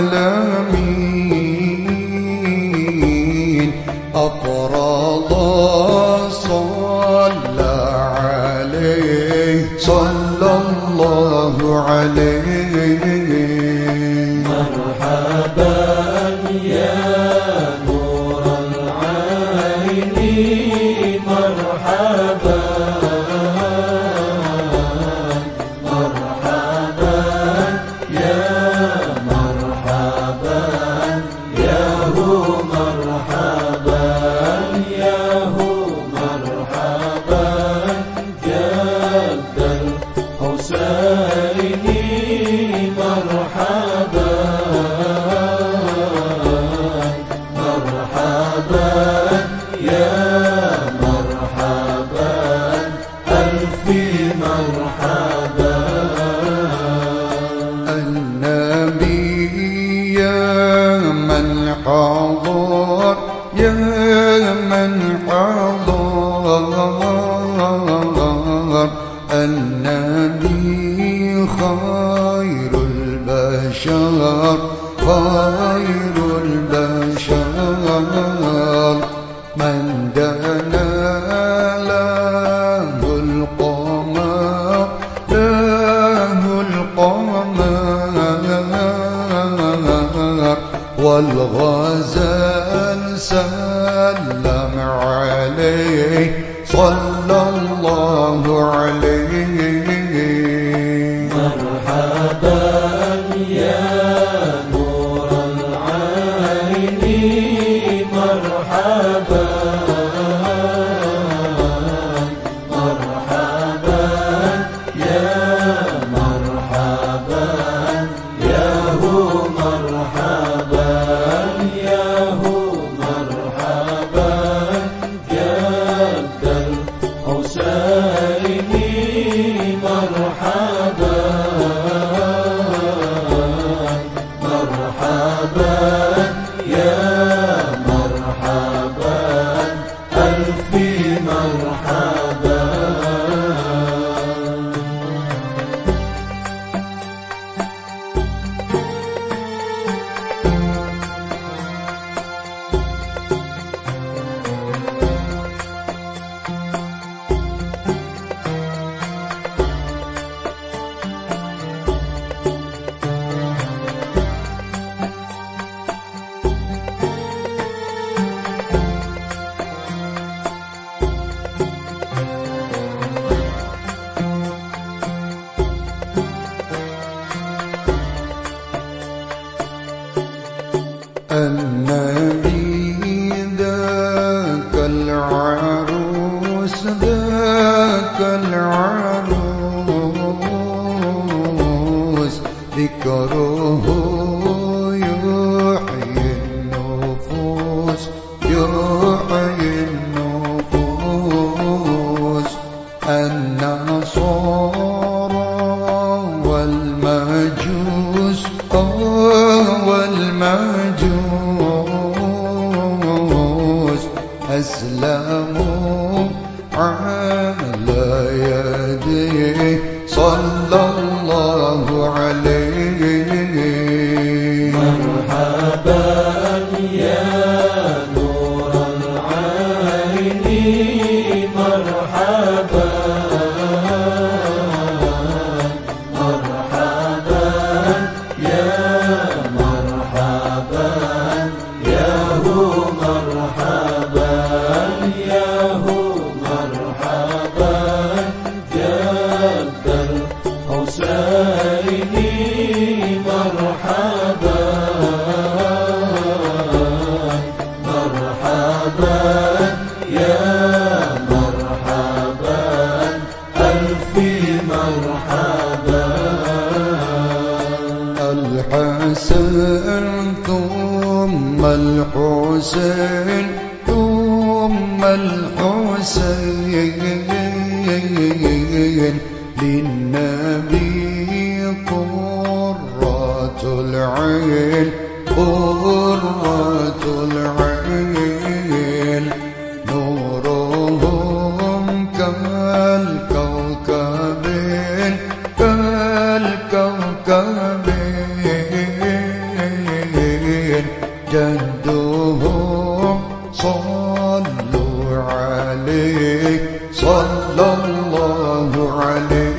على حضر يا من حضر وسلم عليه صلى الله عليه. مرحبا يا نور العين مرحبا. العروس ذاك العروس ذكره Abba. الحسين ثم الحسين. للنبي قرة العين قرة العين. نورهم كالكوكب صلى